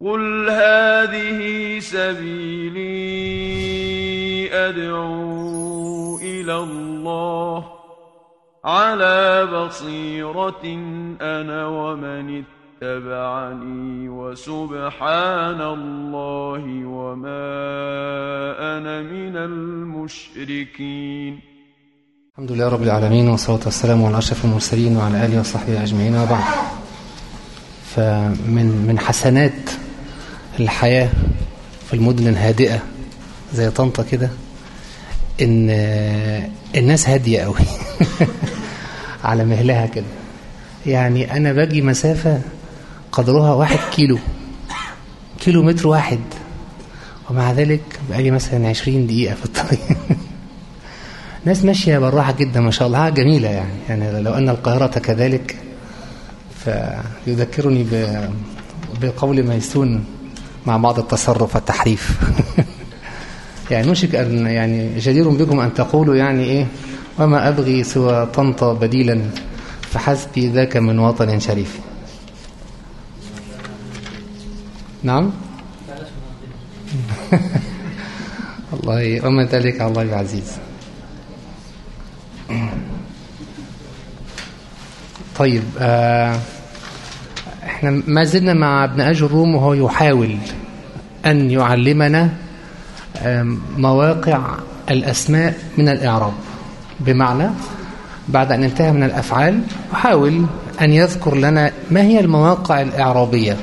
قل هذه سبيلي أدعو إلى الله على بصيرة أنا ومن اتبعني وسبحان الله وما أنا من المشركين. الحمد لله رب العالمين والصلاة والسلام على أشرف المرسلين وعلى آله وصحبه أجمعين وبعد فمن من حسنات الحياة في المدن الهادئة زي طنطا كده إن الناس هادية قوي على مهلها كده. يعني أنا باجي مسافة قدرها واحد كيلو كيلو متر واحد ومع ذلك بقالي مثلا عشرين دقيقة في الطريق. ناس ماشية بالراحة جدا ما شاء الله جميلة يعني. يعني لو أن القاهرة كذلك فيذكرني بقول ميسون مع بعض التصرف والتحريف. يعني نشك أن يعني جدير بكم أن تقولوا يعني إيه وما أبغي سوى طنطا بديلا فحسبي ذاك من وطن شريف. نعم؟ الله وما ذلك على الله عزيز طيب آه إحنا ما زلنا مع ابن أجر الروم وهو يحاول أن يعلمنا مواقع الأسماء من الإعراب. بمعنى بعد أن انتهى من الأفعال يحاول أن يذكر لنا ما هي المواقع الإعرابية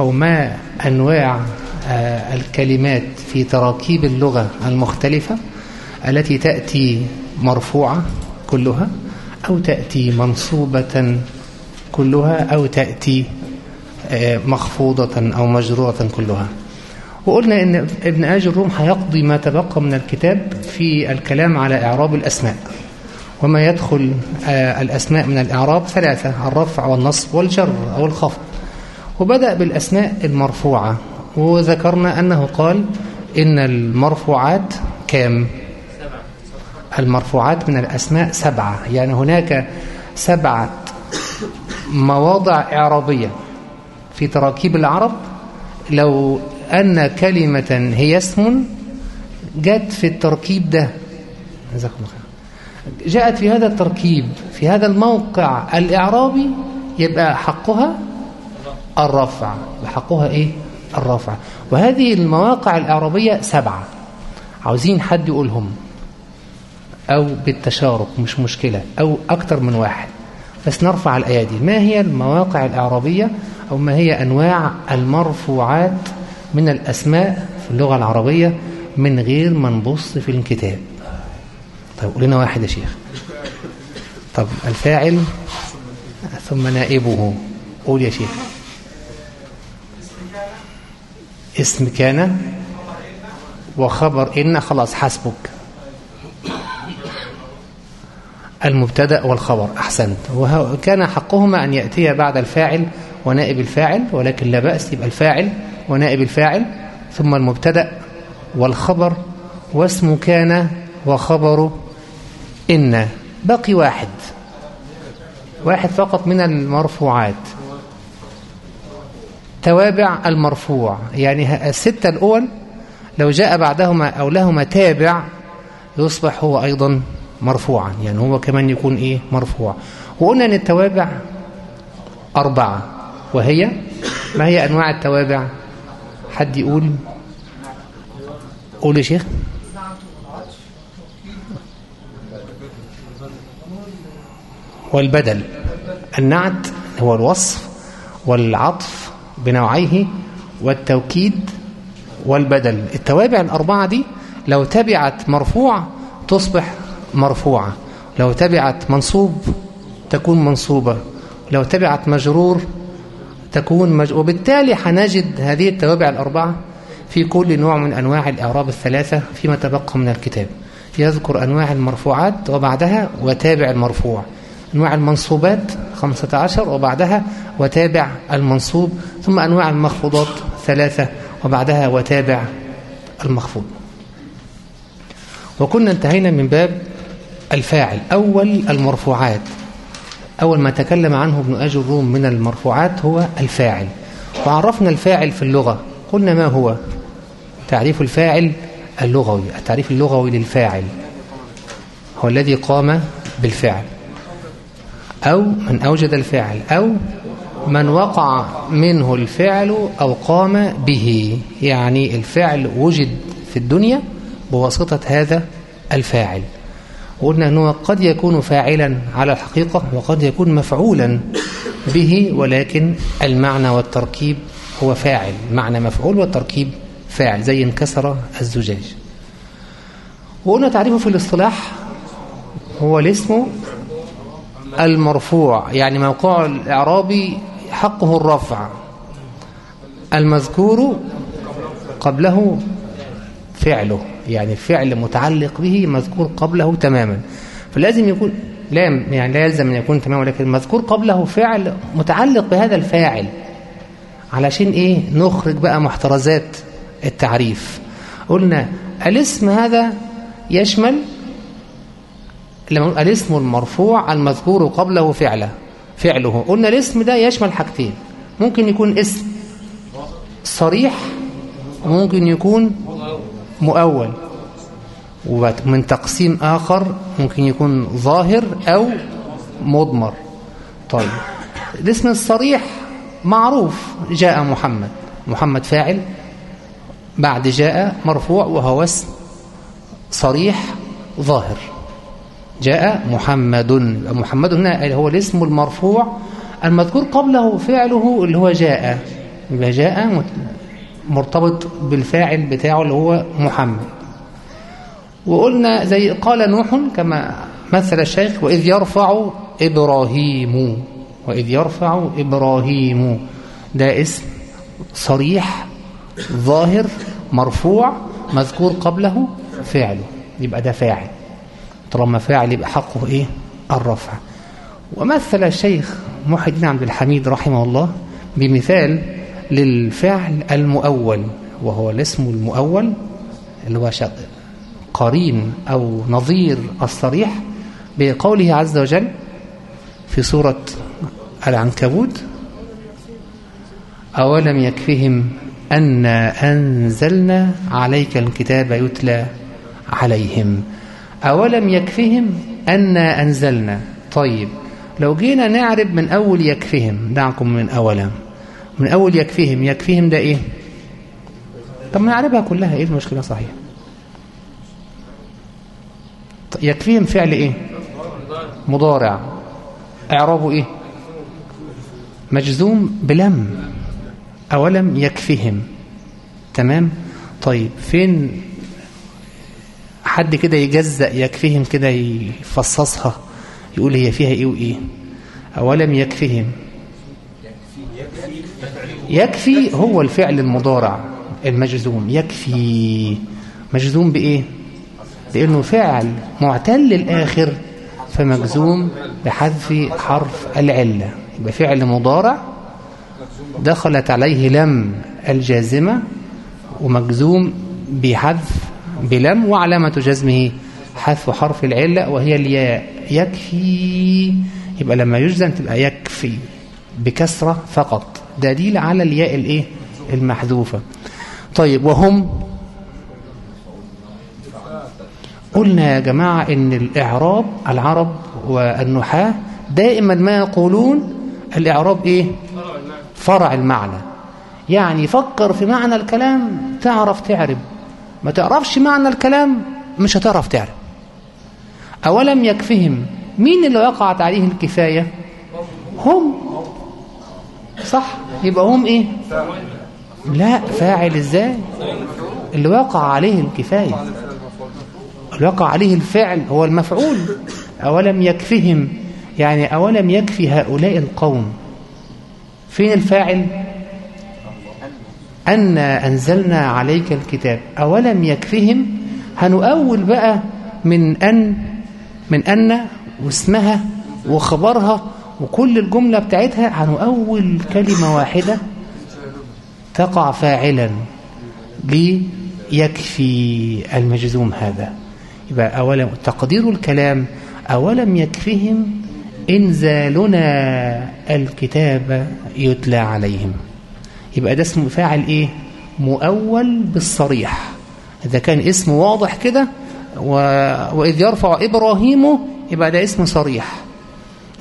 أو ما أنواع آه الكلمات في تراكيب اللغة المختلفة التي تأتي مرفوعة كلها أو تأتي منصوبة كلها أو تأتي مخفوضة أو مجرورة كلها. وقلنا إن ابن آج الروم هيقضي ما تبقى من الكتاب في الكلام على إعراب الأسماء. وما يدخل الأسماء من الإعراب ثلاثة الرفع والنصب والجر أو الخفض. وبدأ بالأسماء المرفوعة. وذكرنا أنه قال إن المرفوعات كام؟ المرفوعات من الأسماء سبعة. يعني هناك سبعة مواضع إعرابية في تراكيب العرب لو أن كلمة هي اسم جاءت في التركيب ده. جاءت في هذا التركيب في هذا الموقع الإعرابي يبقى حقها الرفع. حقها إيه؟ الرفع. وهذه المواقع الإعرابية سبعة. عاوزين حد يقولهم؟ أو بالتشارك مش مشكلة. أو أكتر من واحد. بس نرفع الأيادي ما هي المواقع الإعرابية أو ما هي أنواع المرفوعات من الأسماء في اللغة العربية من غير ما نبص في الكتاب؟ طيب قول لنا واحد يا شيخ. طب الفاعل ثم نائبه. قول يا شيخ. اسم كان وخبر إن خلاص حسبك المبتدأ والخبر. أحسنت. وكان حقهما أن يأتي بعد الفاعل ونائب الفاعل ولكن لا بأس يبقى الفاعل ونائب الفاعل ثم المبتدأ والخبر واسم كان وخبر إن. باقي واحد. واحد فقط من المرفوعات. توابع المرفوع. يعني الستة الأول لو جاء بعدهما أو لهما تابع يصبح هو أيضا مرفوعا يعني هو كمان يكون إيه؟ مرفوع. وقلنا أن التوابع أربعة وهي ما هي أنواع التوابع؟ حد يقول؟ قول يا شيخ. والبدل النعت هو الوصف والعطف بنوعيه والتوكيد والبدل. التوابع الأربعة دي لو تبعت مرفوع تصبح مرفوعة. لو تبعت منصوب تكون منصوبة. لو تبعت مجرور تكون مج... وبالتالي حنجد هذه التوابع الأربعة في كل نوع من أنواع الإعراب الثلاثة فيما تبقى من الكتاب. يذكر أنواع المرفوعات وبعدها وتابع المرفوع. أنواع المنصوبات خمسة عشر وبعدها وتابع المنصوب. ثم أنواع المخفوضات ثلاثة وبعدها وتابع المخفوض. وكنا انتهينا من باب الفاعل أول المرفوعات. أول ما تكلم عنه ابن أجر الروم من المرفوعات هو الفاعل. وعرفنا الفاعل في اللغة. قلنا ما هو؟ تعريف الفاعل اللغوي التعريف اللغوي للفاعل. هو الذي قام بالفعل. أو من أوجد الفعل أو من وقع منه الفعل أو قام به. يعني الفعل وجد في الدنيا بواسطة هذا الفاعل. وقلنا أنه قد يكون فاعلا على الحقيقة وقد يكون مفعولا به ولكن المعنى والتركيب هو فاعل. معنى مفعول والتركيب فاعل زي انكسر الزجاج. وقلنا تعريفه في الاصطلاح هو الاسم المرفوع يعني موقع الإعرابي حقه الرفع المذكور قبله فعله يعني فعل متعلق به مذكور قبله تماما. فلازم يكون لا يعني لا يلزم أن يكون تماما ولكن مذكور قبله فعل متعلق بهذا الفاعل. علشان إيه؟ نخرج بقى محترزات التعريف. قلنا الاسم هذا يشمل لما الاسم المرفوع المذكور قبله فعله فعله. قلنا الاسم ده يشمل حاجتين. ممكن يكون اسم صريح وممكن يكون مؤول. ومن تقسيم آخر ممكن يكون ظاهر أو مضمر. طيب. الاسم الصريح معروف. جاء محمد. محمد فاعل. بعد جاء مرفوع وهو اسم صريح ظاهر. جاء محمد. محمد هنا هو الاسم المرفوع المذكور قبله فعله اللي هو جاء. يبقى جاء مرتبط بالفاعل بتاعه اللي هو محمد. وقلنا زي قال نوح كما مثل الشيخ وإذ يرفع إبراهيم وإذ يرفع إبراهيم. ده اسم صريح ظاهر مرفوع مذكور قبله فعله. يبقى ده فاعل. طالما فاعل يبقى حقه إيه؟ الرفع. ومثل الشيخ محي الدين عبد الحميد رحمه الله بمثال للفعل المؤول وهو الاسم المؤول اللي هو قرين أو نظير الصريح بقوله عز وجل في سورة العنكبوت أولم يكفهم أن أنزلنا عليك الكتاب يتلى عليهم؟ أولم يكفهم أن أنزلنا؟ طيب لو جينا نعرب من أول يكفهم دعكم من أولم من أول يكفهم يكفهم ده إيه؟ طب ما نعربها كلها إيه المشكلة صحيح؟ يكفيهم فعل إيه؟ مضارع. إعرابه إيه؟ مجزوم بلم أولم يكفهم تمام؟ طيب فين حد كده يجزأ يكفيهم كده يفصصها يقول هي فيها إيه وإيه؟ أولم يكفيهم. يكفي هو الفعل المضارع المجزوم. يكفي. مجزوم بإيه؟ لأنه فعل معتل الآخر فمجزوم بحذف حرف العله يبقى فعل مضارع دخلت عليه لم الجازمة ومجزوم بحذف بلم وعلامة جزمه حذف حرف العلة وهي الياء. يكفي. يبقى لما يجزم تبقى يكفي بكسرة فقط. دليل على الياء الايه؟ المحذوفة. طيب وهم؟ قلنا يا جماعة إن الإعراب العرب والنحاة دائما ما يقولون الإعراب إيه؟ فرع المعنى. يعني فكر في معنى الكلام تعرف تعرب. ما تعرفش معنى الكلام مش هتعرف تعرف أولم يكفهم مين اللي وقعت عليه الكفاية؟ هم. صح؟ يبقى هم إيه؟ لا فاعل إزاي اللي وقع عليه الكفاية. اللي وقع عليه الفعل هو المفعول. أولم يكفهم؟ يعني أولم يكفي هؤلاء القوم؟ فين الفاعل؟ أن أنزلنا عليك الكتاب. أولم يكفهم؟ هنؤول بقى من أن من أن واسمها وخبرها وكل الجملة بتاعتها هنؤول كلمة واحدة تقع فاعلا ليكفي المجزوم هذا. يبقى أولا تقدير الكلام أولم يكفهم إنزالنا الكتاب يتلى عليهم. يبقى ده اسم فاعل إيه؟ مؤول بالصريح. إذا كان اسم واضح كده و... وإذ يرفع إبراهيم يبقى ده اسم صريح.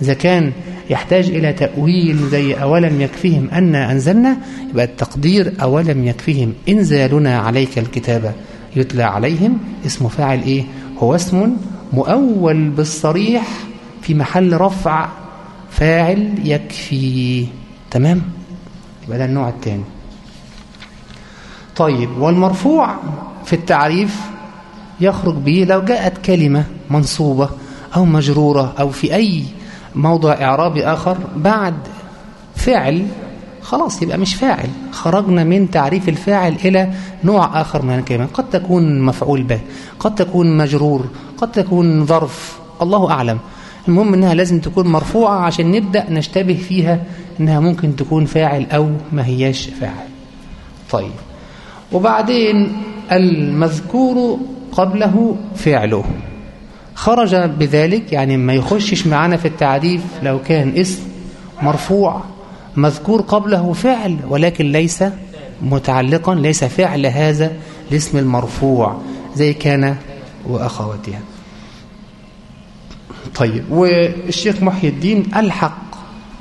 إذا كان يحتاج إلى تأويل زي أولم يكفيهم أن أنزلنا يبقى التقدير أولم يكفيهم إنزالنا عليك الكتاب يتلى عليهم. اسم فاعل إيه؟ هو اسم مؤول بالصريح في محل رفع فاعل يكفي. تمام؟ يبقى ده النوع الثاني. طيب والمرفوع في التعريف يخرج به لو جاءت كلمة منصوبة أو مجرورة أو في أي موضع إعرابي آخر بعد فعل خلاص يبقى مش فاعل. خرجنا من تعريف الفاعل إلى نوع آخر من الكلمة قد تكون مفعول به قد تكون مجرور قد تكون ظرف. الله أعلم. المهم أنها لازم تكون مرفوعة عشان نبدأ نشتبه فيها أنها ممكن تكون فاعل أو ما هياش فاعل. طيب. وبعدين المذكور قبله فعله. خرج بذلك يعني ما يخشش معانا في التعريف لو كان اسم مرفوع مذكور قبله فعل ولكن ليس متعلقا ليس فعل هذا الاسم المرفوع زي كان وأخواتها. طيب والشيخ محي الدين ألحق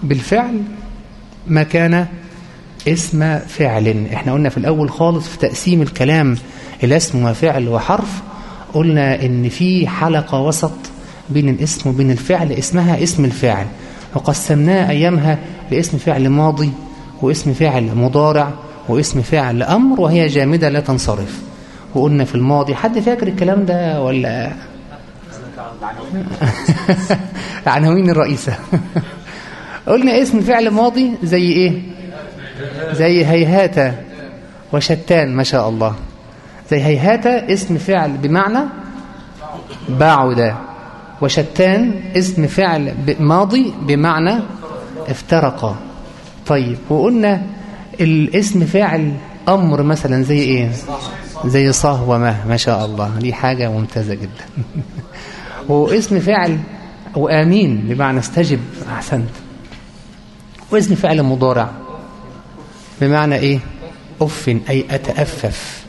بالفعل ما كان اسم فعل. إحنا قلنا في الأول خالص في تقسيم الكلام إلى اسم وفعل وحرف قلنا إن في حلقة وسط بين الاسم وبين الفعل اسمها اسم الفاعل وقسمناه أيامها لاسم فعل ماضي واسم فعل مضارع واسم فعل أمر وهي جامدة لا تنصرف. وقلنا في الماضي حد فاكر الكلام ده ولا؟ عناوين الرئيسة. قلنا اسم فعل ماضي زي إيه؟ زي هيهات وشتان ما شاء الله. هيهات اسم فعل بمعنى بعد وشتان اسم فعل ماضي بمعنى افترق. طيب وقلنا الاسم فاعل أمر مثلا زي إيه؟ زي صه وما ما شاء الله. دي حاجة ممتازة جدا. واسم فاعل وآمين بمعنى استجب أحسنت. واسم فعل مضارع بمعنى إيه؟ أف أي أتأفف.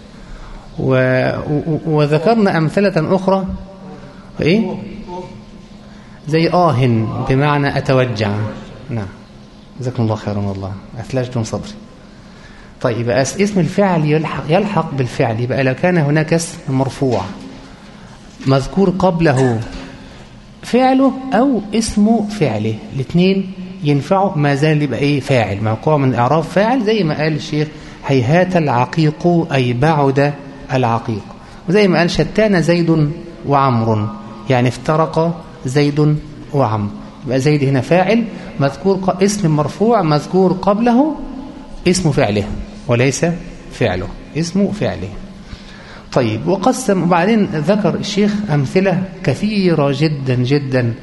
و... وذكرنا أمثلة أخرى. إيه؟ زي آه بمعنى أتوجع. نعم. جزاكم الله خيرا والله. أثلجتم صدري. طيب يبقى اسم الفعل يلحق, يلحق بالفعل. يبقى لو كان هناك اسم مرفوع مذكور قبله فعله أو اسم فعله الاثنين ينفعوا. ما زال يبقى إيه؟ فاعل. موقوع من اعراب فاعل زي ما قال الشيخ هيهات العقيق أي بعد العقيق. وزي ما قال شتان زيد وعمر. يعني افترق زيد وعمر. يبقى زيد هنا فاعل مذكور اسم مرفوع مذكور قبله اسم فعله وليس فعله اسم فعله. طيب وقسم وبعدين ذكر الشيخ أمثلة كثيرة جدا جدا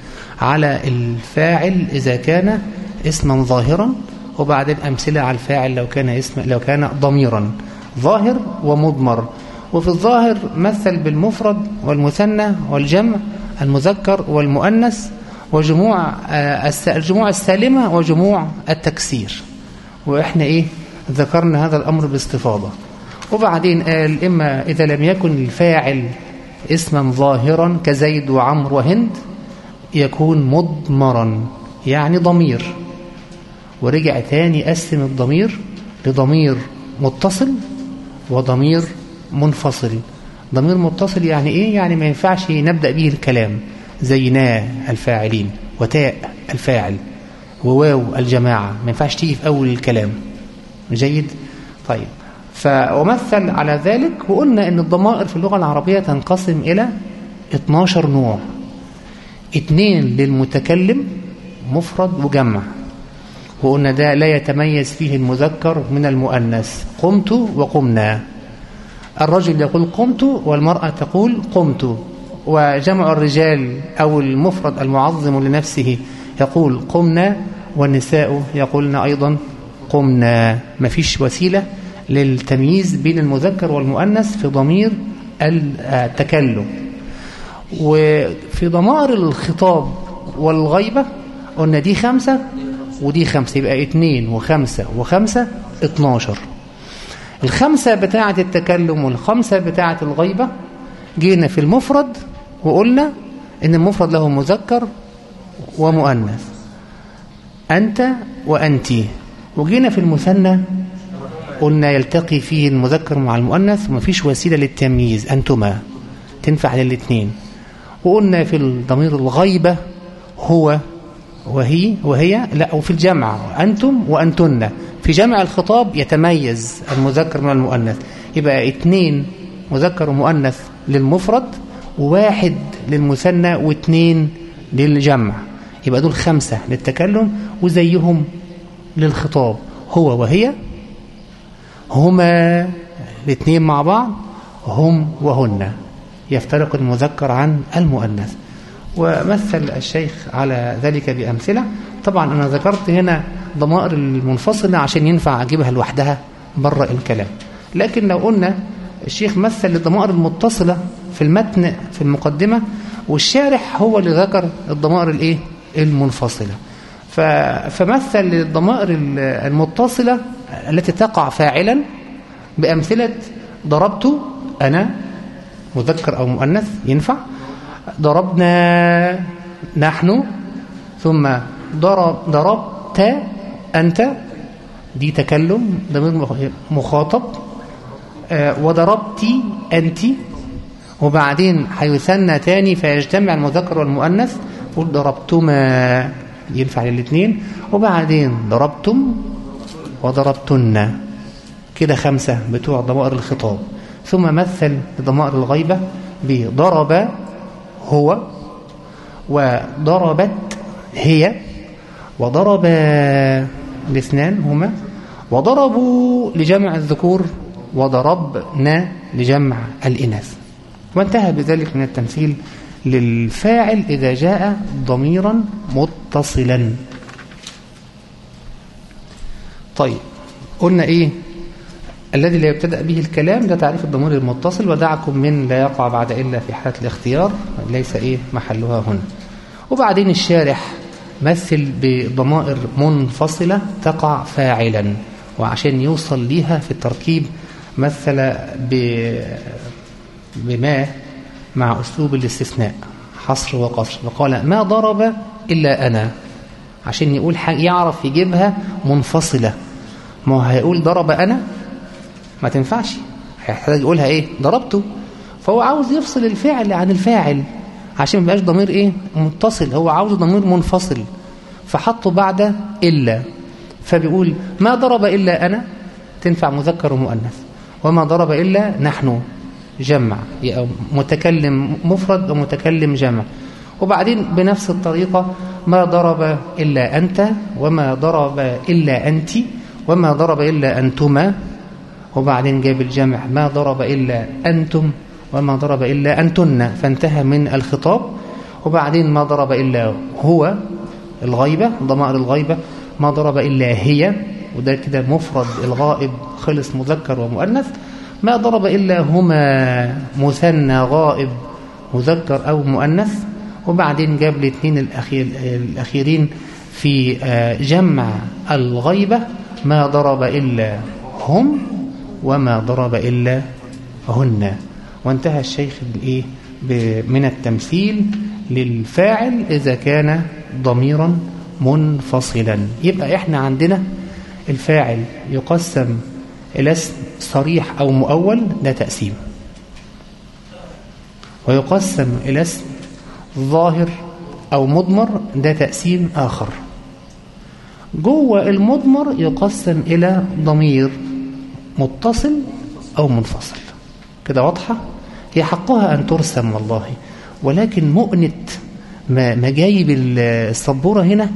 على الفاعل إذا كان اسما ظاهرا وبعدين أمثلة على الفاعل لو كان اسم لو كان ضميرا ظاهر ومضمر. وفي الظاهر مثل بالمفرد والمثنى والجمع المذكر والمؤنث وجموع الجموع السالمة وجموع التكسير. وإحنا إيه؟ ذكرنا هذا الأمر باستفاضة. وبعدين قال إما إذا لم يكن الفاعل اسما ظاهرا كزيد وعمر وهند يكون مضمرا يعني ضمير. ورجع تاني قسم الضمير لضمير متصل وضمير منفصل. ضمير متصل يعني إيه؟ يعني ما ينفعش نبدأ به الكلام. زي نا الفاعلين وتاء الفاعل وواو الجماعة. ما ينفعش تيجي في أول الكلام. جيد؟ طيب. فأمثل على ذلك وقلنا أن الضمائر في اللغة العربية تنقسم إلى 12 نوع. اثنين للمتكلم مفرد وجمع. وقلنا ده لا يتميز فيه المذكر من المؤنث. قمت وقمنا. الرجل يقول قمت والمرأة تقول قمت وجمع الرجال أو المفرد المعظم لنفسه يقول قمنا والنساء يقولن أيضا قمنا. ما فيش وسيلة للتمييز بين المذكر والمؤنث في ضمير التكلم. وفي ضمائر الخطاب والغيبة قلنا دي خمسة ودي خمسة يبقى اتنين وخمسة وخمسة اتناشر. الخمسة بتاعة التكلم والخمسة بتاعة الغيبة جينا في المفرد وقلنا إن المفرد له مذكر ومؤنث. أنت وأنتي. وجينا في المثنى قلنا يلتقي فيه المذكر مع المؤنث ومفيش وسيلة للتمييز أنتما. تنفع للاثنين وقلنا في الضمير الغيبة هو وهي وهي لا وفي الجمع أنتم وأنتن. في جمع الخطاب يتميز المذكر من المؤنث. يبقى اثنين مذكر ومؤنث للمفرد وواحد للمثنى واثنين للجمع. يبقى دول خمسة للتكلم وزيهم للخطاب هو وهي هما الاثنين مع بعض هم وهن. يفترق المذكر عن المؤنث. ومثل الشيخ على ذلك بأمثلة. طبعا أنا ذكرت هنا ضمائر المنفصلة عشان ينفع أجيبها لوحدها بره الكلام. لكن لو قلنا الشيخ مثل الضمائر المتصلة في المتن في المقدمة والشارح هو اللي ذكر الضمائر الإيه؟ المنفصلة. فمثل الضمائر المتصلة التي تقع فاعلا بأمثلة ضربت أنا مذكر أو مؤنث ينفع؟ ضربنا نحن ثم ضرب ضربت أنت دي تكلم ضمير مخاطب وضربتي أنت وبعدين هيثنى تاني فيجتمع المذكر والمؤنث قول ضربتما ينفع للاثنين وبعدين ضربتم وضربتن. كده خمسة بتوع ضمائر الخطاب. ثم مثل ضمائر الغيبة بضرب هو وضربت هي وضرب الاثنان هما وضربوا لجمع الذكور وضربنا لجمع الإناث. وانتهى بذلك من التمثيل للفاعل إذا جاء ضميرا متصلا. طيب قلنا إيه؟ الذي لا يبتدأ به الكلام ده تعريف الضمير المتصل ودعكم من لا يقع بعد إلا في حالة الاختيار ليس إيه؟ محلها هنا. وبعدين الشارح مثل بضمائر منفصلة تقع فاعلا وعشان يوصل ليها في التركيب مثل بما مع أسلوب الاستثناء حصر وقصر. فقال ما ضرب إلا أنا. عشان يقول يعرف يجيبها منفصلة. ما هو هيقول ضرب أنا؟ ما تنفعش. هيحتاج يقولها إيه؟ ضربته. فهو عاوز يفصل الفعل عن الفاعل. عشان ما يبقاش ضمير إيه؟ متصل. هو عاوز ضمير منفصل. فحطه بعد إلا. فبيقول ما ضرب إلا أنا؟ تنفع مذكر ومؤنث. وما ضرب إلا نحن. جمع. متكلم مفرد ومتكلم جمع. وبعدين بنفس الطريقة ما ضرب إلا أنت؟ وما ضرب إلا أنت؟ وما ضرب إلا أنتما؟ وبعدين جاب الجمع ما ضرب إلا أنتم؟ وما ضرب إلا أنتن فانتهى من الخطاب. وبعدين ما ضرب إلا هو الغيبة ضمائر الغيبة. ما ضرب إلا هي وده كده مفرد الغائب خلص مذكر ومؤنث. ما ضرب إلا هما مثنى غائب مذكر أو مؤنث. وبعدين جاب الاثنين الأخير الأخيرين في جمع الغيبة. ما ضرب إلا هم وما ضرب إلا هن. وانتهى الشيخ بالإيه؟ من التمثيل للفاعل إذا كان ضميرا منفصلا. يبقى إحنا عندنا الفاعل يقسم إلى اسم صريح أو مؤول ده تقسيم. ويقسم إلى اسم ظاهر أو مضمر ده تقسيم آخر. جوه المضمر يقسم إلى ضمير متصل أو منفصل. كده واضحة؟ هي حقها أن ترسم والله. ولكن مؤنة ما جايب السبورة هنا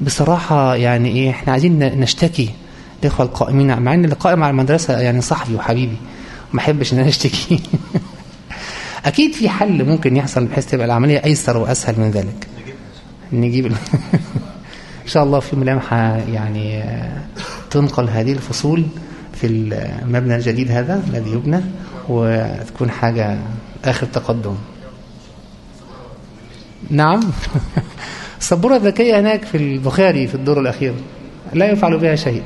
بصراحة يعني إيه إحنا عايزين نشتكي الإخوة القائمين مع إن اللي قائم على المدرسة يعني صاحبي وحبيبي ما أحبش إن أنا أشتكي. أكيد في حل ممكن يحصل بحيث تبقى العملية أيسر وأسهل من ذلك. نجيب إن شاء الله في ملامحة يعني تنقل هذه الفصول في المبنى الجديد هذا الذي يبنى. وتكون حاجة آخر تقدم. نعم. السبورة الذكية هناك في البخاري في الدور الأخير. لا يفعل بها شيء.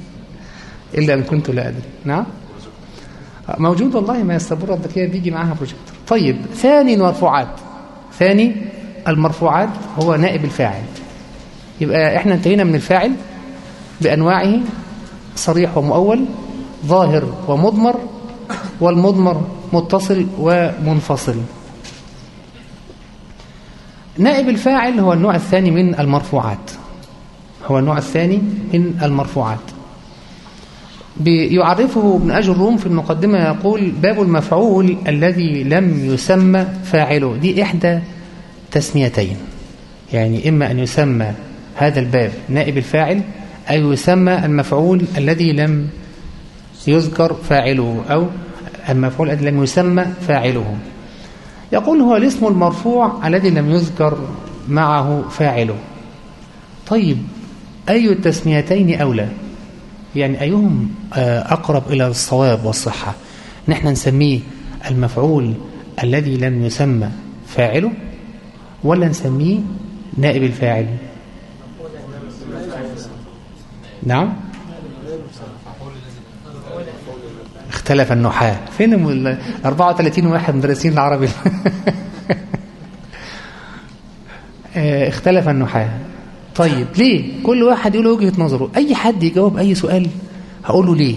إلا أن كنت لا أدري. نعم. موجود والله ما السبورة الذكية بيجي معاها بروجيكتور طيب ثاني المرفوعات. ثاني المرفوعات هو نائب الفاعل. يبقى إحنا انتهينا من الفاعل بأنواعه. صريح ومؤول ظاهر ومضمر والمضمر متصل ومنفصل. نائب الفاعل هو النوع الثاني من المرفوعات. هو النوع الثاني من المرفوعات. يعرفه ابن أجر الروم في المقدمة يقول باب المفعول الذي لم يسمى فاعله. دي إحدى تسميتين. يعني إما أن يسمى هذا الباب نائب الفاعل أو يسمى المفعول الذي لم يذكر فاعله أو المفعول الذي لم يسمى فاعله يقول هو الاسم المرفوع الذي لم يذكر معه فاعله. طيب أي التسميتين أولى؟ يعني أيهم أقرب إلى الصواب والصحة؟ نحن نسميه المفعول الذي لم يسمى فاعله ولا نسميه نائب الفاعل؟ نعم. اختلف النحاة. فين ال 34 واحد مدرسين العربي؟ اختلف النحاة. طيب ليه؟ كل واحد يقول وجهة نظره. أي حد يجاوب أي سؤال هقول له ليه؟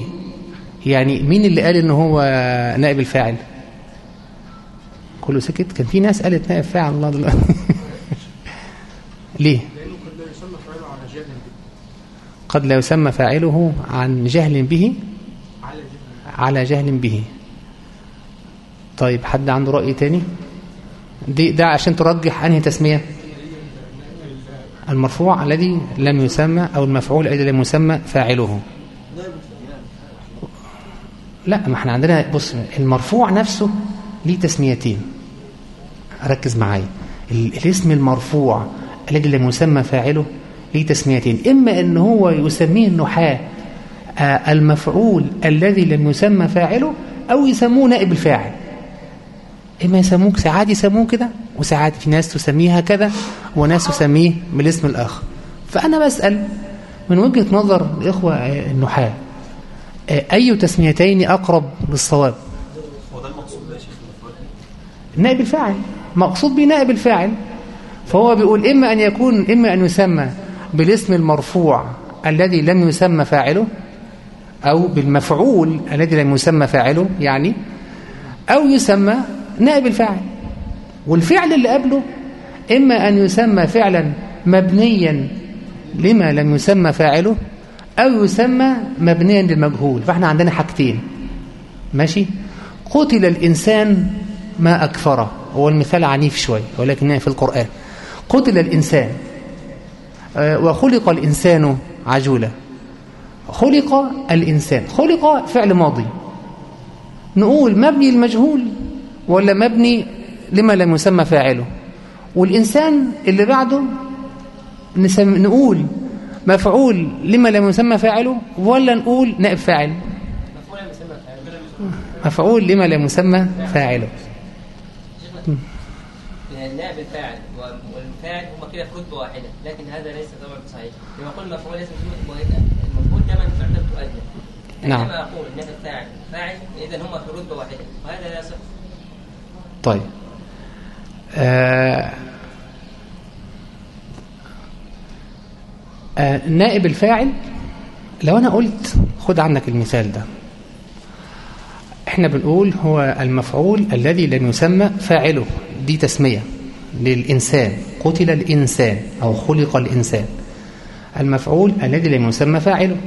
يعني مين اللي قال إن هو نائب الفاعل؟ كله سكت؟ كان في ناس قالت نائب فاعل الله دلوقتي. ليه؟ قد لا يسمى فاعله عن جهل به. على جهل به. طيب حد عنده رأي تاني؟ دي ده عشان ترجح أنهي تسمية؟ المرفوع الذي لم يسمى أو المفعول الذي لم يسمى فاعله. لا ما إحنا عندنا بص المرفوع نفسه ليه تسميتين. ركز معايا. الاسم المرفوع الذي لم يسمى فاعله ليه تسميتين. إما أن هو يسميه النحاة المفعول الذي لم يسمى فاعله أو يسموه نائب الفاعل إما يسموه ساعات يسموه كده وساعات في ناس تسميها كذا وناس تسميه بالاسم الآخر. فأنا بسأل من وجهة نظر الإخوة النحاة أي تسميتين أقرب للصواب؟ نائب الفاعل. مقصود به نائب الفاعل. فهو بيقول إما أن يكون إما أن يسمى بالاسم المرفوع الذي لم يسمى فاعله أو بالمفعول الذي لم يسمى فاعله يعني أو يسمى نائب الفاعل. والفعل اللي قبله إما أن يسمى فعلا مبنيا لما لم يسمى فاعله أو يسمى مبنيا للمجهول. فإحنا عندنا حاجتين. ماشي؟ قتل الإنسان ما أكفره. هو المثال عنيف شوي ولكنه في القرآن. قتل الإنسان. وخلق الإنسان عجولا. خلق الإنسان خلق فعل ماضي. نقول مبني المجهول ولا مبني لما لم يسمى فاعله. والإنسان اللي بعده نسم نقول مفعول لما لم يسمى فاعله ولا نقول نائب فاعل؟ مفعول لما لم يسمى فاعله. نائب الفاعل والفاعل هما كده رتبه واحدة لكن هذا ليس طبعا صحيح. لما أقول مفعول ليس المفعول دائما مرتبته ادنى نعم. عندما أقول نائب الفاعل فاعل. اذا هما في رتبه واحدة وهذا لا يصح طيب. آه آه نائب الفاعل لو أنا قلت خد عنك المثال ده. إحنا بنقول هو المفعول الذي لم يسمى فاعله. دي تسمية للإنسان. قتل الإنسان أو خلق الإنسان. المفعول الذي لم يسمى فاعله.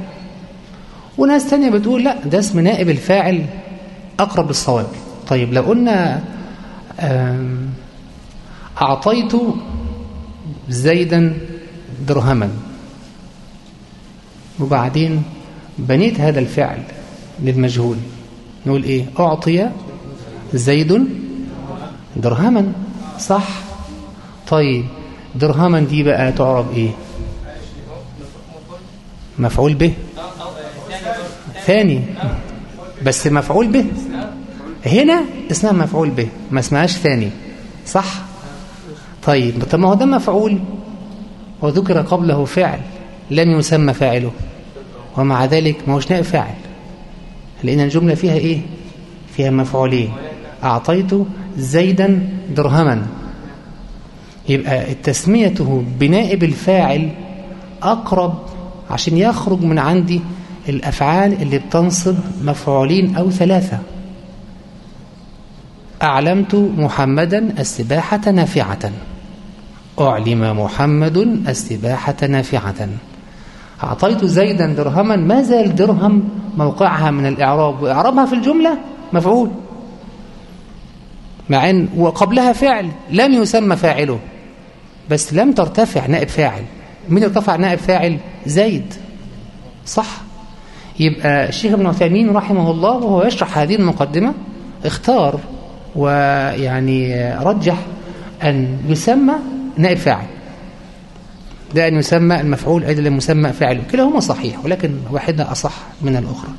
وناس تانية بتقول لا ده اسم نائب الفاعل أقرب للصواب. طيب لو قلنا أعطيت زيدا درهما وبعدين بنيت هذا الفعل للمجهول نقول إيه؟ أعطي زيد درهما صح؟ طيب درهما دي بقى تعرب إيه؟ مفعول به. ثاني. بس مفعول به. هنا اسمها مفعول به ما اسمهاش ثاني. صح؟ طيب طب ما هو ده مفعول. وذكر قبله فعل لم يسمى فاعله. ومع ذلك ما هوش نائب فاعل. لأن الجملة فيها إيه؟ فيها مفعولين. أعطيت زيدا درهما. يبقى تسميته بنائب الفاعل أقرب عشان يخرج من عندي الأفعال اللي بتنصب مفعولين أو ثلاثة. أعلمت محمدا السباحة نافعة. أعلم محمد السباحة نافعة. أعطيت زيدا درهما. ما زال درهم موقعها من الإعراب. وإعرابها في الجملة مفعول. مع أن وقبلها فعل. لم يسمى فاعله. بس لم ترتفع نائب فاعل. من ارتفع نائب فاعل؟ زيد. صح. يبقى الشيخ ابن عثيمين رحمه الله وهو يشرح هذه المقدمة اختار ويعني رجح أن يسمى نائب فاعل. ده أن يسمى المفعول أيضا المسمى فاعل كلاهما صحيح ولكن واحدة أصح من الأخرى.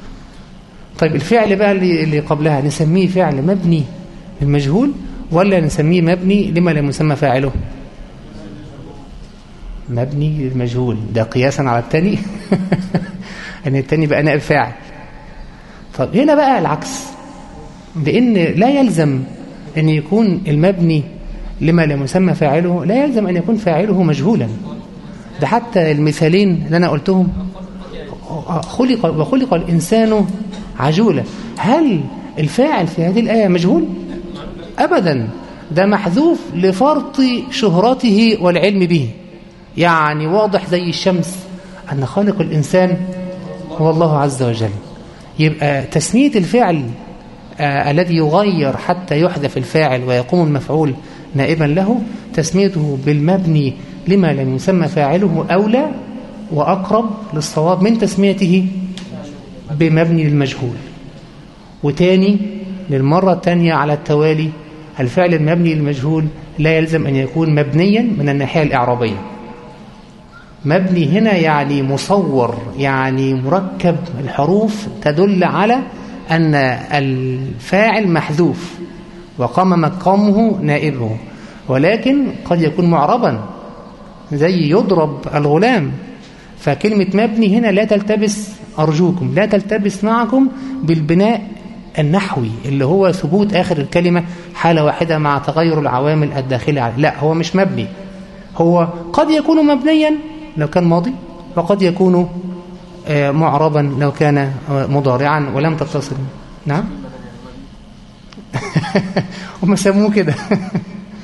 طيب الفعل بقى اللي, قبلها نسميه فعل مبني للمجهول ولا نسميه مبني لما لم يسمى فاعله؟ مبني للمجهول. ده قياسا على الثاني أن الثاني بقى نائب فاعل. طب هنا بقى العكس. لأن لا يلزم أن يكون المبني لما لم يسمى فاعله لا يلزم أن يكون فاعله مجهولا. ده حتى المثالين اللي أنا قلتهم خلق وخلق الإنسان عجولا. هل الفاعل في هذه الآية مجهول؟ أبدا. ده محذوف لفرط شهرته والعلم به. يعني واضح زي الشمس أن خالق الإنسان هو الله عز وجل. يبقى تسمية الفعل آه الذي يغير حتى يحذف الفاعل ويقوم المفعول نائبا له تسميته بالمبني لما لم يسمى فاعله أولى وأقرب للصواب من تسميته بمبني للمجهول. وتاني للمرة الثانية على التوالي الفعل المبني للمجهول لا يلزم أن يكون مبنيا من الناحية الإعرابية. مبني هنا يعني مصور يعني مركب الحروف تدل على أن الفاعل محذوف وقام مقامه نائبه ولكن قد يكون معربا زي يضرب الغلام. فكلمة مبني هنا لا تلتبس أرجوكم لا تلتبس معكم بالبناء النحوي اللي هو ثبوت آخر الكلمة حالة واحدة مع تغير العوامل الداخلة لا هو مش مبني هو قد يكون مبنيا لو كان ماضي وقد يكون معربا لو كان مضارعا ولم تتصل. نعم؟ هم سموه كده.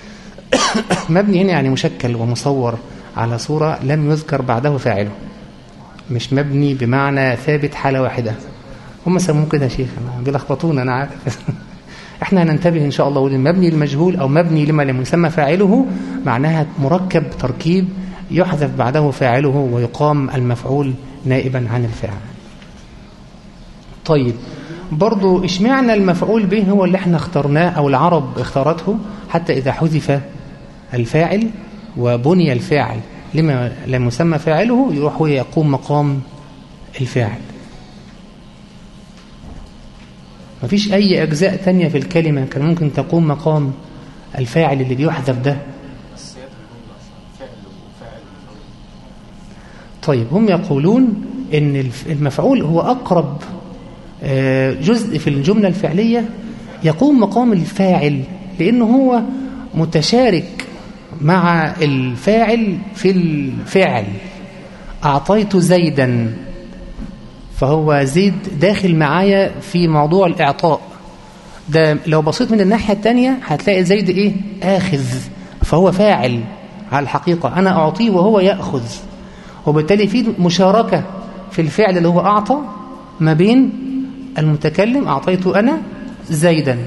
مبني هنا يعني مشكل ومصور على صورة لم يذكر بعده فاعله. مش مبني بمعنى ثابت حالة واحدة. هم سموه كده يا شيخ. بيلخبطونا أنا عارف. إحنا هننتبه إن شاء الله ولل مبني للمجهول أو مبني لما لم يسمى فاعله معناها مركب تركيب يحذف بعده فاعله ويقام المفعول نائبا عن الفاعل. طيب برضو اشمعنى المفعول به هو اللي إحنا اخترناه أو العرب اختارته حتى إذا حذف الفاعل وبني الفاعل لما لم يسمى فاعله يروح هو يقوم مقام الفاعل. مفيش أي أجزاء تانية في الكلمة كان ممكن تقوم مقام الفاعل اللي بيحذف ده. طيب هم يقولون إن المفعول هو أقرب جزء في الجملة الفعلية يقوم مقام الفاعل لأنه هو متشارك مع الفاعل في الفعل. أعطيت زيدا فهو زيد داخل معايا في موضوع الإعطاء. ده لو بصيت من الناحية التانية هتلاقي زيد إيه؟ آخذ فهو فاعل على الحقيقة. أنا أعطيه وهو يأخذ. وبالتالي في مشاركة في الفعل اللي هو أعطى ما بين المتكلم أعطيت أنا زيدا.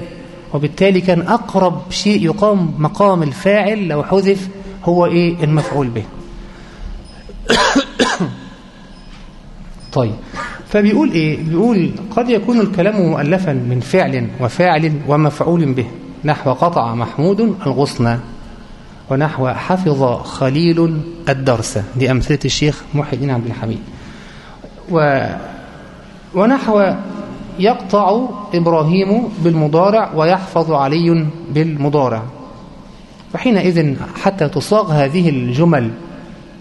وبالتالي كان أقرب شيء يقام مقام الفاعل لو حذف هو إيه؟ المفعول به. طيب. فبيقول إيه؟ بيقول قد يكون الكلام مؤلفا من فعل وفاعل ومفعول به نحو قطع محمود الغصن. ونحو حفظ خليل الدرس دي أمثلة الشيخ محي الدين عبد الحميد. و ونحو يقطع إبراهيم بالمضارع ويحفظ علي بالمضارع. فحينئذ حتى تصاغ هذه الجمل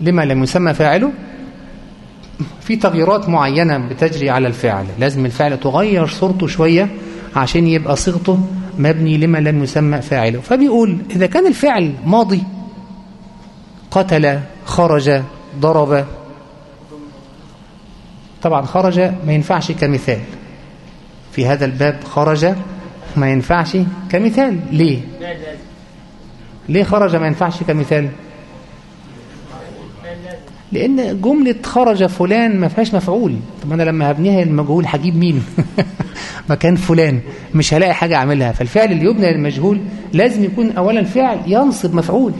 لما لم يسمى فاعله في تغييرات معينة بتجري على الفعل. لازم الفعل تغير صورته شوية عشان يبقى صيغته مبني لما لم يسمى فاعله. فبيقول إذا كان الفعل ماضي قتل خرج ضرب. طبعا خرج ما ينفعش كمثال. في هذا الباب خرج ما ينفعش كمثال. ليه؟ ليه خرج ما ينفعش كمثال؟ لأن جملة خرج فلان ما فيهاش مفعول. طب أنا لما هبنيها المجهول هجيب مين مكان فلان. مش هلاقي حاجة أعملها. فالفعل اللي يبنى للمجهول لازم يكون اولا فعل ينصب مفعول.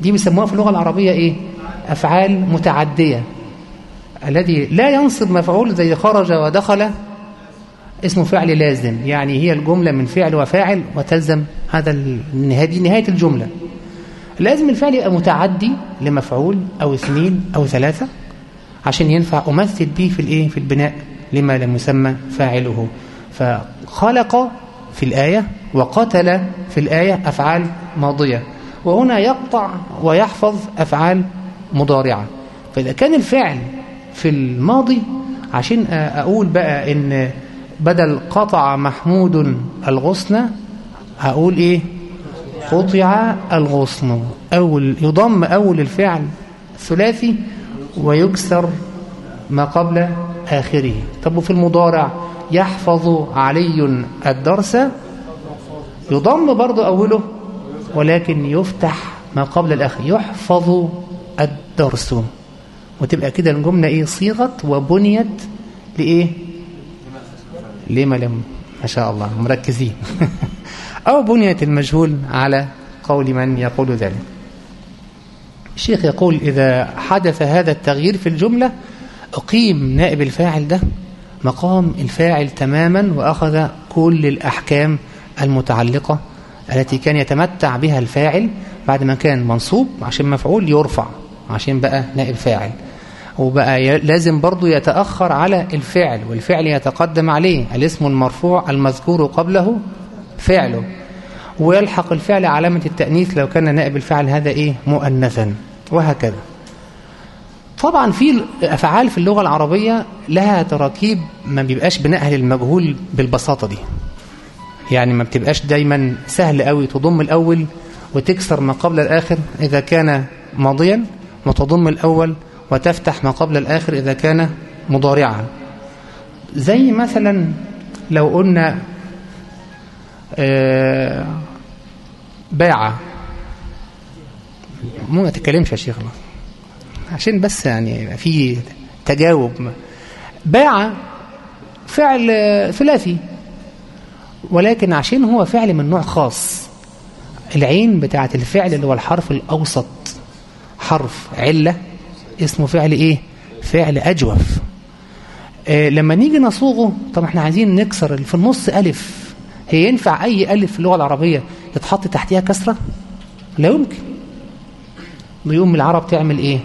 دي بيسموها في اللغة العربية إيه؟ أفعال متعدية. الذي لا ينصب مفعول زي خرج ودخل اسمه فعل لازم. يعني هي الجملة من فعل وفاعل وتلزم هذا هذه نهاية الجملة. لازم الفعل يبقى متعدي لمفعول أو اثنين أو ثلاثة عشان ينفع أمثل به في الإيه؟ في البناء لما لم يسمى فاعله. فخلق في الآية وقتل في الآية أفعال ماضية. وهنا يقطع ويحفظ أفعال مضارعة. فإذا كان الفعل في الماضي عشان أ- أقول بقى إن بدل قطع محمود الغصن هقول إيه؟ قطع الغصن أول يضم أول الفعل ثلاثي ويكسر ما قبل آخره. طب وفي المضارع يحفظ علي الدرس يضم برضو أوله ولكن يفتح ما قبل الآخر يحفظ الدرس. وتبقى كده الجملة إيه؟ صيغت وبنيت لإيه؟ لما لم ما شاء الله مركزين. أو بنيت المجهول على قول من يقول ذلك. الشيخ يقول إذا حدث هذا التغيير في الجملة أقيم نائب الفاعل ده مقام الفاعل تماما وأخذ كل الأحكام المتعلقة التي كان يتمتع بها الفاعل بعد ما كان منصوب عشان مفعول يرفع عشان بقى نائب فاعل. وبقى لازم برضو يتأخر على الفعل والفعل يتقدم عليه الاسم المرفوع المذكور قبله فعله. ويلحق الفعل علامة التأنيث لو كان نائب الفعل هذا إيه؟ مؤنثا. وهكذا. طبعا في أفعال في اللغة العربية لها تراكيب ما بيبقاش بناءها للمجهول بالبساطة دي. يعني ما بتبقاش دايما سهل قوي تضم الأول وتكسر ما قبل الآخر إذا كان ماضيا وتضم الأول وتفتح ما قبل الآخر إذا كان مضارعا. زي مثلا لو قلنا باع. مو ما تتكلمش يا شيخ. عشان بس يعني في تجاوب. باع فعل آه، ثلاثي ولكن عشان هو فعل من نوع خاص. العين بتاعت الفعل اللي هو الحرف الأوسط حرف علة اسمه فعل إيه؟ فعل أجوف. آه لما نيجي نصوغه طب إحنا عايزين نكسر في النص ألف. هي ينفع أي ألف في اللغة العربية يتحط تحتها كسرة؟ لا يمكن. بيقوم العرب تعمل إيه؟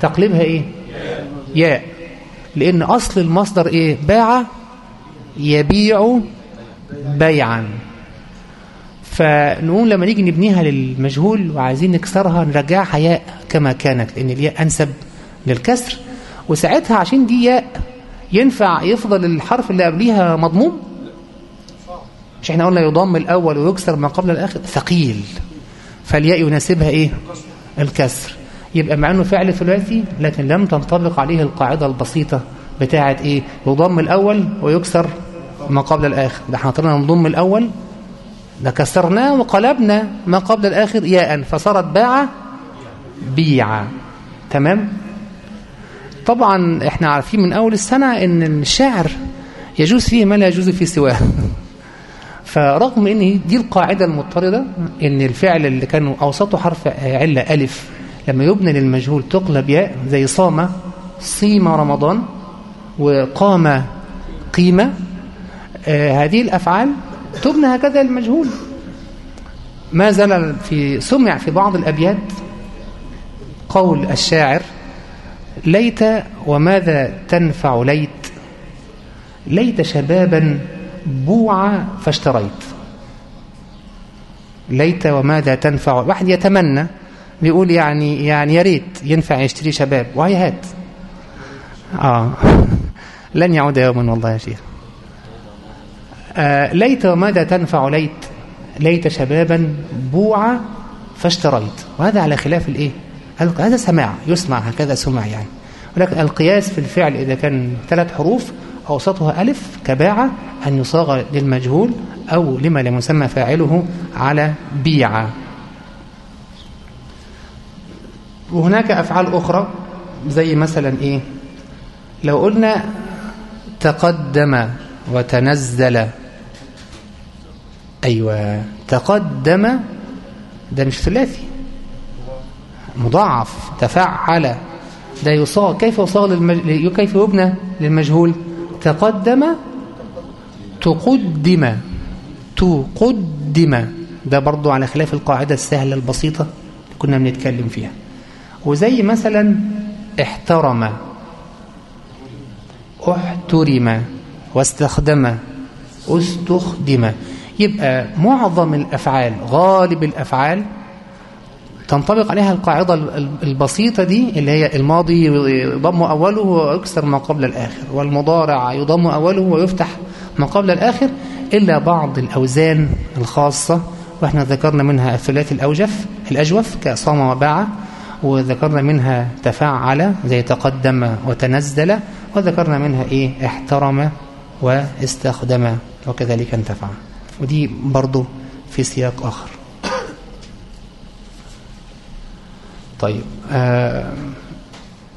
تقليبها إيه؟ ياء. لأن أصل المصدر إيه؟ باع يبيع بيعا. فنقول لما نيجي نبنيها للمجهول وعايزين نكسرها نرجعها ياء كما كانت لأن الياء أنسب للكسر. وساعتها عشان دي ياء ينفع يفضل الحرف اللي قبليها مضموم؟ مش إحنا قلنا يضم الأول ويكسر ما قبل الآخر؟ ثقيل. فالياء يناسبها إيه؟ الكسر. يبقى مع إنه فعل ثلاثي لكن لم تنطبق عليه القاعدة البسيطة بتاعة إيه؟ يضم الأول ويكسر ما قبل الآخر. ده إحنا طلعنا نضم الأول ده كسرناه وقلبنا ما قبل الآخر ياء فصارت باع بيع. تمام؟ طبعا إحنا عارفين من أول السنة إن الشعر يجوز فيه ما لا يجوز فيه سواه. فرغم إن دي القاعدة المضطردة إن الفعل اللي كانوا أوسطه حرف علة ألف لما يبنى للمجهول تقلب ياء زي صام صيم رمضان وقام قيمة آه هذه الأفعال تبنى هكذا المجهول. ما زال في سمع في بعض الأبيات قول الشاعر ليت وماذا تنفع ليت؟ ليت شبابا بوع فاشتريت. ليت وماذا تنفع؟ واحد يتمنى بيقول يعني يعني يا ريت ينفع يشتري شباب. وهي هات آه. لن يعود يوما والله يا شيخ. آه ليت وماذا تنفع؟ ليت ليت شبابا بوعى فاشتريت. وهذا على خلاف الإيه؟ هذا سماع يسمع هكذا سمع يعني. ولكن القياس في الفعل إذا كان ثلاث حروف أوسطها ألف كباعة أن يصاغ للمجهول أو لما لم يسمى فاعله على بيعة. وهناك أفعال أخرى زي مثلا إيه؟ لو قلنا تقدم وتنزل. أيوة تقدم ده مش ثلاثي. مضاعف تفعل. ده يصاغ كيف يصاغ للمج... كيف يبنى للمجهول؟ تقدم تقدم تقدم. ده برضو على خلاف القاعدة السهلة البسيطة كنا بنتكلم فيها. وزي مثلا احترم احترم واستخدم استخدم. يبقى معظم الأفعال غالب الأفعال تنطبق عليها القاعدة البسيطة دي اللي هي الماضي يضم أوله ويكسر ما قبل الآخر والمضارع يضم أوله ويفتح ما قبل الآخر إلا بعض الأوزان الخاصة وإحنا ذكرنا منها الثلاثي الأوجف الأجوف كصام وباع وذكرنا منها تفعل زي تقدم وتنزل وذكرنا منها إيه؟ احترم واستخدم وكذلك انتفع. ودي برضو في سياق آخر. طيب. آه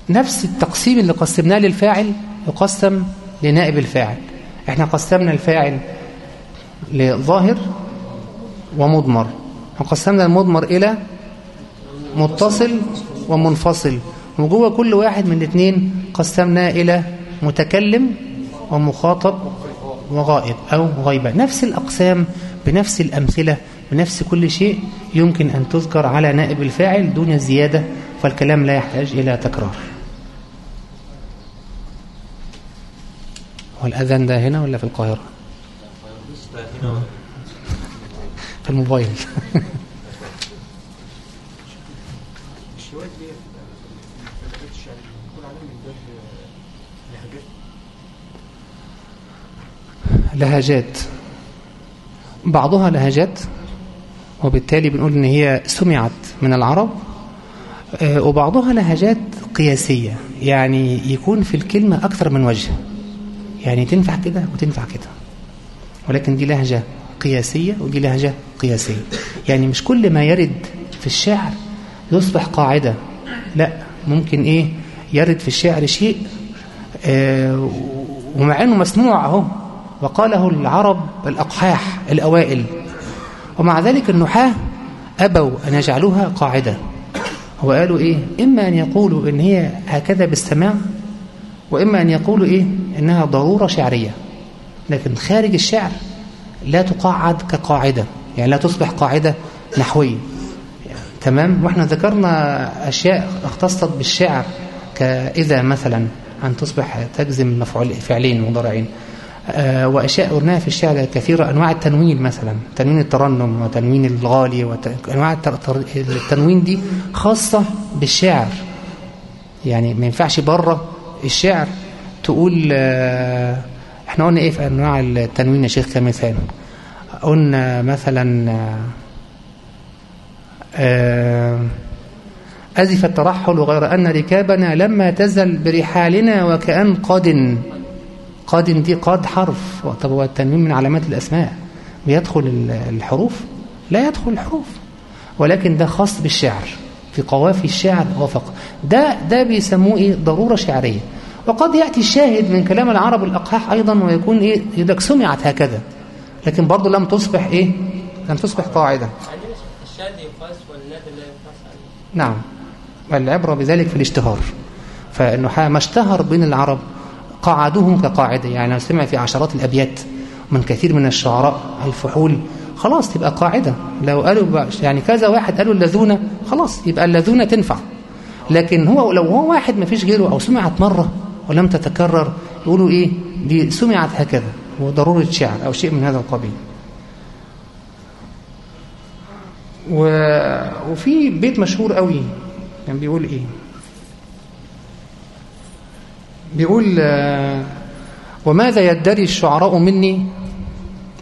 نفس التقسيم اللي قسمناه للفاعل يقسم لنائب الفاعل. إحنا قسمنا الفاعل لظاهر ومضمر. وقسمنا المضمر إلى متصل ومنفصل. وجوه كل واحد من الاثنين قسمناه إلى متكلم ومخاطب وغائب أو غيبة. نفس الأقسام بنفس الأمثلة بنفس كل شيء يمكن أن تذكر على نائب الفاعل دون زيادة فالكلام لا يحتاج إلى تكرار. والأذان ده هنا ولا في القاهرة؟ في الموبايل. لهجات. بعضها لهجات. وبالتالي بنقول إن هي سمعت من العرب وبعضها لهجات قياسية. يعني يكون في الكلمة أكثر من وجه. يعني تنفع كده وتنفع كده. ولكن دي لهجة قياسية ودي لهجة قياسية. يعني مش كل ما يرد في الشعر يصبح قاعدة. لا ممكن إيه؟ يرد في الشعر شيء آه ومع إنه مسموع أهو. وقاله العرب الأقحاح الأوائل. ومع ذلك النحاة أبوا أن يجعلوها قاعدة. وقالوا إيه؟ إما أن يقولوا إن هي هكذا بالسماع وإما أن يقولوا إيه؟ إنها ضرورة شعرية. لكن خارج الشعر لا تقاعد كقاعدة يعني لا تصبح قاعدة نحوية. تمام؟ وإحنا ذكرنا أشياء اختصت بالشعر كإذا مثلا أن تصبح تجزم مفعول فعلين مضارعين. وأشياء قلناها في الشعر كثيرة. أنواع التنوين مثلا تنوين الترنم وتنوين الغالي وأنواع التنوين دي خاصة بالشعر. يعني ما ينفعش بره الشعر تقول آه إحنا قلنا إيه في أنواع التنوين يا شيخ كمثال قلنا مثلا آه أزف الترحل غير أن ركابنا لما تزل برحالنا وكأن قد قاد دي قاد حرف طب هو التنوين من علامات الأسماء؟ بيدخل الحروف؟ لا يدخل الحروف. ولكن ده خاص بالشعر. في قوافي الشعر وفق ده ده بيسموه إيه؟ ضرورة شعرية. وقد يأتي الشاهد من كلام العرب الأقحاح أيضا ويكون إيه؟ يدك سمعت هكذا. لكن برضه لم تصبح إيه؟ لم تصبح قاعدة. الشاذ يقاس والنادر لا يقاس عليه. نعم. العبرة بذلك في الاشتهار. فإنه ما اشتهر بين العرب قاعدوهم كقاعدة. يعني لو سمع في عشرات الأبيات من كثير من الشعراء الفحول خلاص تبقى قاعدة. لو قالوا يعني كذا واحد قالوا اللذونة خلاص يبقى اللذونة تنفع. لكن هو لو هو واحد ما فيش غيره أو سمعت مرة ولم تتكرر يقولوا إيه؟ دي سمعت هكذا. وضرورة شعر أو شيء من هذا القبيل. وفي بيت مشهور قوي كان بيقول إيه؟ بيقول آه، وماذا يدري الشعراء مني؟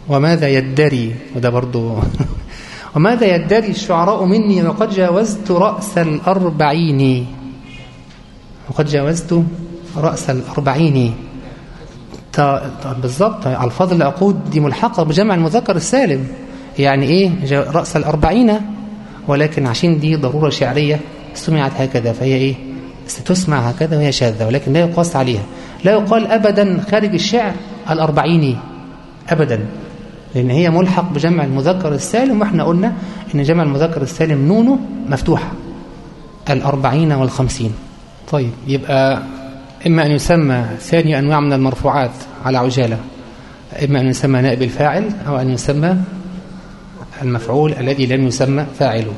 وماذا يدري؟ وده برضو وماذا يدري الشعراء مني؟ وقد جاوزت رأس الأربعين. وقد جاوزت رأس الأربعين. ط- ط- بالضبط ألفاظ العقود دي ملحقة بجمع المذكر السالم. يعني إيه؟ رأس الأربعين. ولكن عشان دي ضرورة شعرية سمعت هكذا فهي إيه؟ ستسمع هكذا وهي شاذة ولكن لا يقاس عليها. لا يقال أبدا خارج الشعر الأربعين أبدا لأن هي ملحق بجمع المذكر السالم وإحنا قلنا إن جمع المذكر السالم نونه مفتوحة الأربعين والخمسين. طيب يبقى إما أن يسمى ثاني أنواع من المرفوعات على عجالة إما أن يسمى نائب الفاعل أو أن يسمى المفعول الذي لم يسمى فاعله.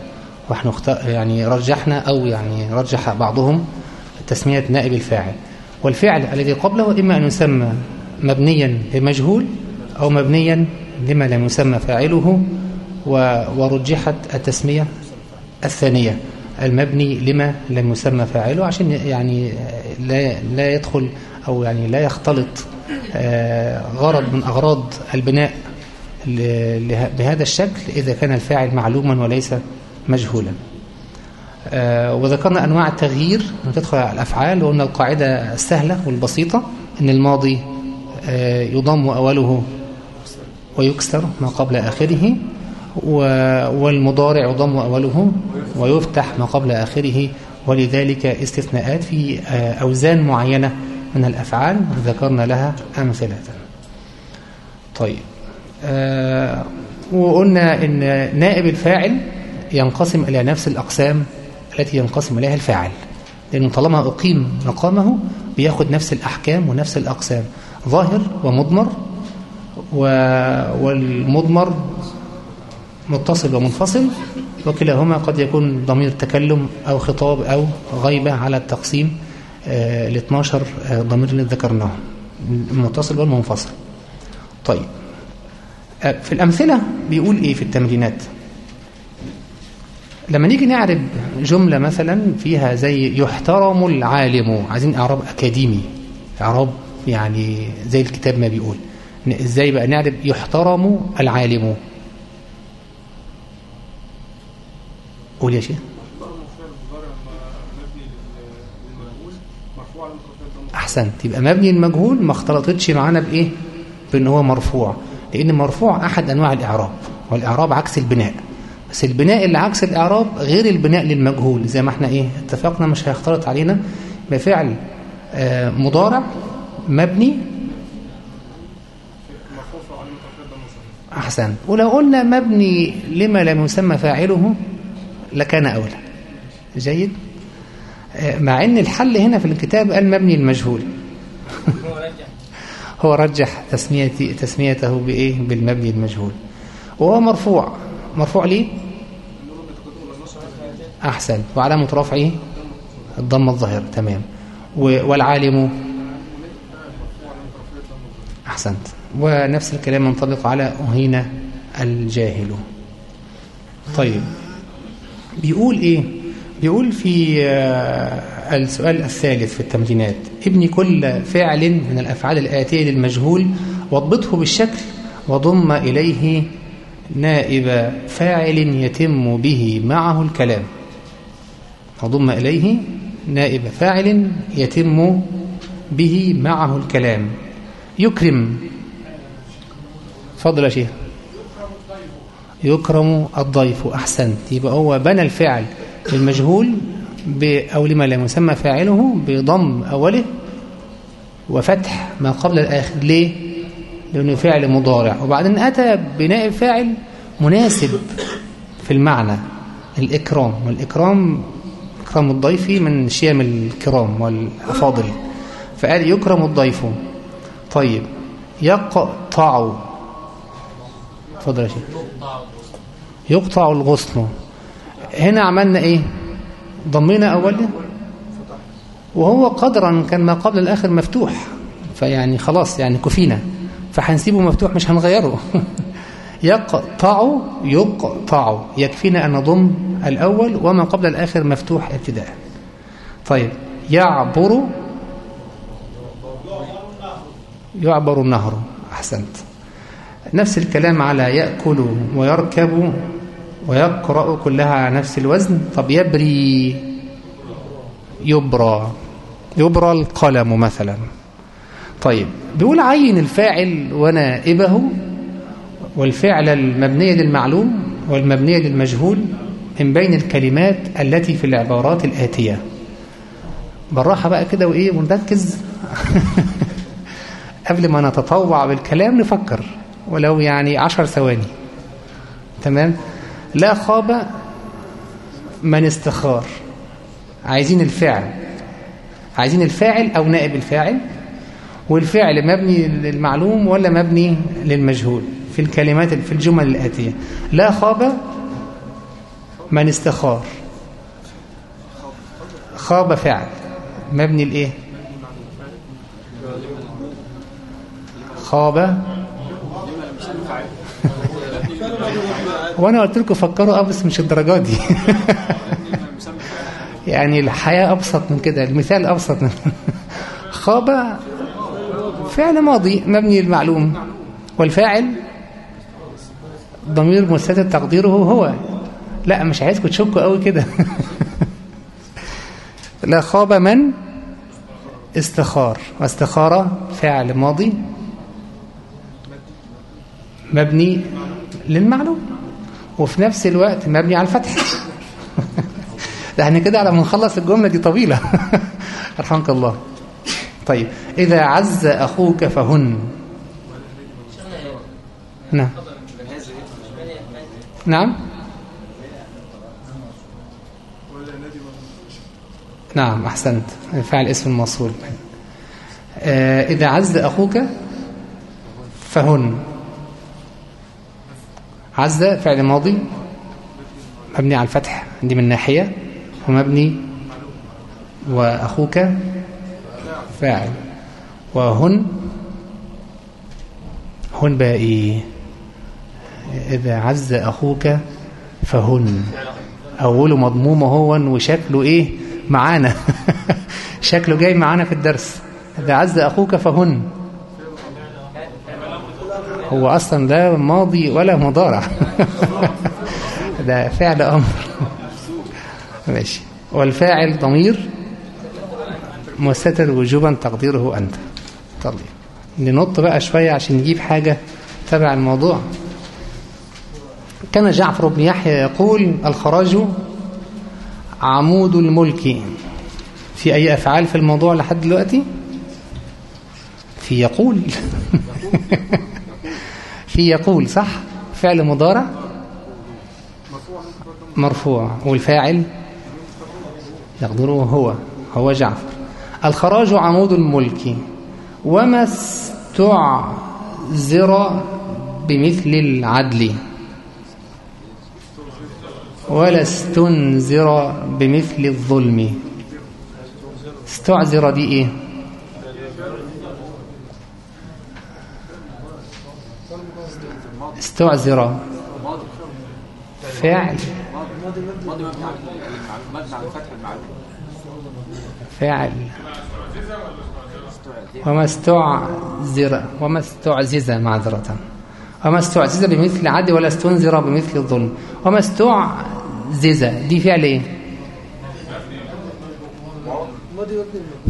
ونحن يعني رجحنا أو يعني رجح بعضهم تسمية نائب الفاعل. والفعل الذي قبله إما أن يسمى مبنيا لمجهول أو مبنيا لما لم يسمى فاعله ورجحت التسمية الثانية المبني لما لم يسمى فاعله عشان يعني لا لا يدخل أو يعني لا يختلط آه، غرض من أغراض البناء بهذا الشكل إذا كان الفاعل معلوما وليس مجهولا. وذكرنا أنواع التغيير تدخل على الأفعال وقلنا القاعدة السهلة والبسيطة أن الماضي آه، يضم أوله ويكسر ما قبل آخره والمضارع يضم أوله ويفتح ما قبل آخره ولذلك استثناءات في آه، أوزان معينة من الأفعال ذكرنا لها أمثلة. طيب آه وقلنا إن نائب الفاعل ينقسم إلى نفس الأقسام التي ينقسم إليها الفاعل. لأنه طالما أقيم مقامه بياخد نفس الأحكام ونفس الأقسام. ظاهر ومضمر و... والمضمر متصل ومنفصل وكلاهما قد يكون ضمير تكلم أو خطاب أو غيبة على التقسيم ال 12 آه، ضمير اللي ذكرناهم المتصل والمنفصل. طيب. في الأمثلة بيقول إيه في التمرينات؟ لما نيجي نعرب جملة مثلا فيها زي يحترم العالم عايزين إعراب أكاديمي. إعراب يعني زي الكتاب ما بيقول. إزاي بقى؟ نعرب يحترم العالم. قول يا شيخ. أحسنت. يبقى مبني المجهول ما اختلطتش معانا بإيه؟ بأن هو مرفوع. لأن مرفوع أحد أنواع الإعراب والإعراب عكس البناء. بس البناء اللي عكس الإعراب غير البناء للمجهول. زي ما إحنا إيه اتفقنا مش هيختلط علينا بفعل آه، مضارع مبني. أحسن. ولو قلنا مبني لما لم يسمى فاعله لكان أولى. جيد؟ آه، مع إن الحل هنا في الكتاب قال مبني المجهول هو رجح تسميته بإيه؟ بالمبني المجهول. وهو مرفوع. مرفوع ليه أحسن. وعلامة رفعه الضمه الظاهره تمام. و- والعالم؟ أحسنت. ونفس الكلام ينطبق على اهين الجاهل. طيب. بيقول إيه؟ بيقول في آه، السؤال الثالث في التمرينات ابني كل فعل من الأفعال الآتية للمجهول واضبطه بالشكل وضم إليه نائب فاعل يتم به معه الكلام. وضم إليه. نائب فاعل يتم به معه الكلام. يكرم. فضل شيخ. يكرم الضيف. أحسنت. يبقى هو بنى الفعل المجهول أو لما لم يسمى فاعله بضم أوله وفتح ما قبل الآخر. ليه؟ لأنه فعل مضارع. وبعدين أتى بناء فاعل مناسب في المعنى الإكرام. والإكرام إكرام الضيف من شيم الكرام والأفاضل فقال يكرم الضيف. طيب يقطع. تفضل يا شيخ. يقطع الغصن. هنا عملنا إيه؟ ضمينا اوله وهو قدرا كان ما قبل الآخر مفتوح. فيعني خلاص يعني كفينا. فهنسيبه مفتوح مش هنغيره. يقطع يقطع. يكفينا أن نضم الأول وما قبل الآخر مفتوح ابتداء. طيب يعبر يعبر النهر. أحسنت. نفس الكلام على يأكل ويركب ويقرأ كلها على نفس الوزن. طب يبري يبرى يبرى القلم مثلا. طيب بيقول عين الفاعل ونائبه والفعل المبنية للمعلوم والمبنية للمجهول من بين الكلمات التي في العبارات الآتية. بالراحة بقى كده وإيه ونركز. قبل ما نتطوع بالكلام نفكر ولو يعني عشر ثواني. تمام؟ لا خاب من استخار. عايزين الفعل. عايزين الفاعل أو نائب الفاعل؟ والفعل مبني للمعلوم ولا مبني للمجهول في الكلمات في الجمل الآتية. لا خاب من استخار. خاب فعل. مبني لإيه؟ خاب. وأنا قلت لكم فكروا آه بس مش الدرجات دي. يعني الحياة أبسط من كده المثال أبسط من خاب فعل ماضي مبني للمعلوم. والفاعل ضمير مستتر تقديره هو. لا مش عايزكم تشكوا قوي كده. لا خاب من استخار. واستخار فعل ماضي. مبني للمعلوم. وفي نفس الوقت مبني على الفتح. ده إحنا كده على ما نخلص الجملة دي طويلة. رحمك الله. طيب إذا عز أخوك فهن. نعم. نعم. نعم أحسنت. فعل اسم الموصول آه إذا عز أخوك فهن. عز فعل ماضي. مبني على الفتح دي من ناحية. ومبني وأخوك فاعل. وهن هن بقى إيه إذا عز أخوك فهن. أوله مضموم هو وشكله إيه؟ معانا. شكله جاي معانا في الدرس. إذا عز أخوك فهن. هو أصلا لا ماضي ولا مضارع. ده فعل أمر. ماشي. والفاعل ضمير. مستتر وجوبا تقديره أنت. طيب ننط بقى شوية عشان نجيب حاجة تبع الموضوع. كان جعفر بن يحيى يقول الخراج عمود الملك. في أي أفعال في الموضوع لحد دلوقتي؟ في يقول. في يقول صح؟ فعل مضارع؟ مرفوع. والفاعل؟ يقدره هو. هو جعفر. الخراج عمود الملك. وما استعذر بمثل العدل. ولا استنذر بمثل الظلم. استعذر دي إيه استعذر. فعل. فعل وما استعذر وما استعزز معذرة. وما استعزز بمثل عدل ولا استنذر بمثل الظلم وما استعزز دي فعل إيه؟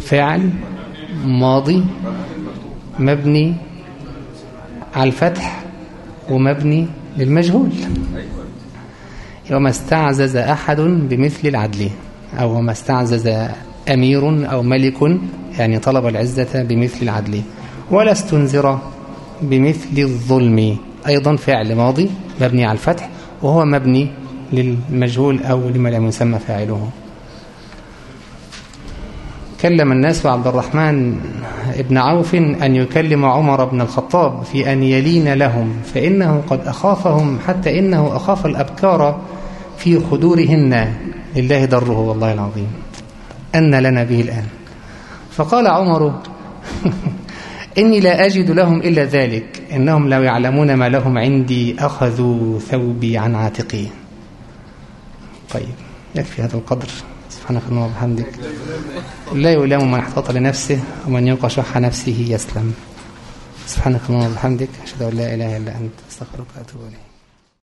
فعل ماضي مبني على الفتح ومبني للمجهول. وما استعزز أحد بمثل العدل. أو وما استعزز أمير أو ملك يعني طلب العزة بمثل العدل. ولا استنذر بمثل الظلم. أيضا فعل ماضي مبني على الفتح وهو مبني للمجهول أو لما لم يسمى فاعله. كلم الناس عبد الرحمن ابن عوف أن يكلم عمر بن الخطاب في أن يلين لهم فإنه قد أخافهم حتى إنه أخاف الأبكار في خدورهن لله ضره والله العظيم. أن لنا به الآن. فقال عمر إني لا أجد لهم إلا ذلك. إنهم لو يعلمون ما لهم عندي أخذوا ثوبي عن عاتقي. طيب يكفي هذا القدر. سبحانك اللهم وبحمدك. لا يلام من احتاط لنفسه ومن يوق شح نفسه يسلم. سبحانك اللهم وبحمدك. أشهد أن لا إله إلا أنت. أستغفرك وأتوب إليك.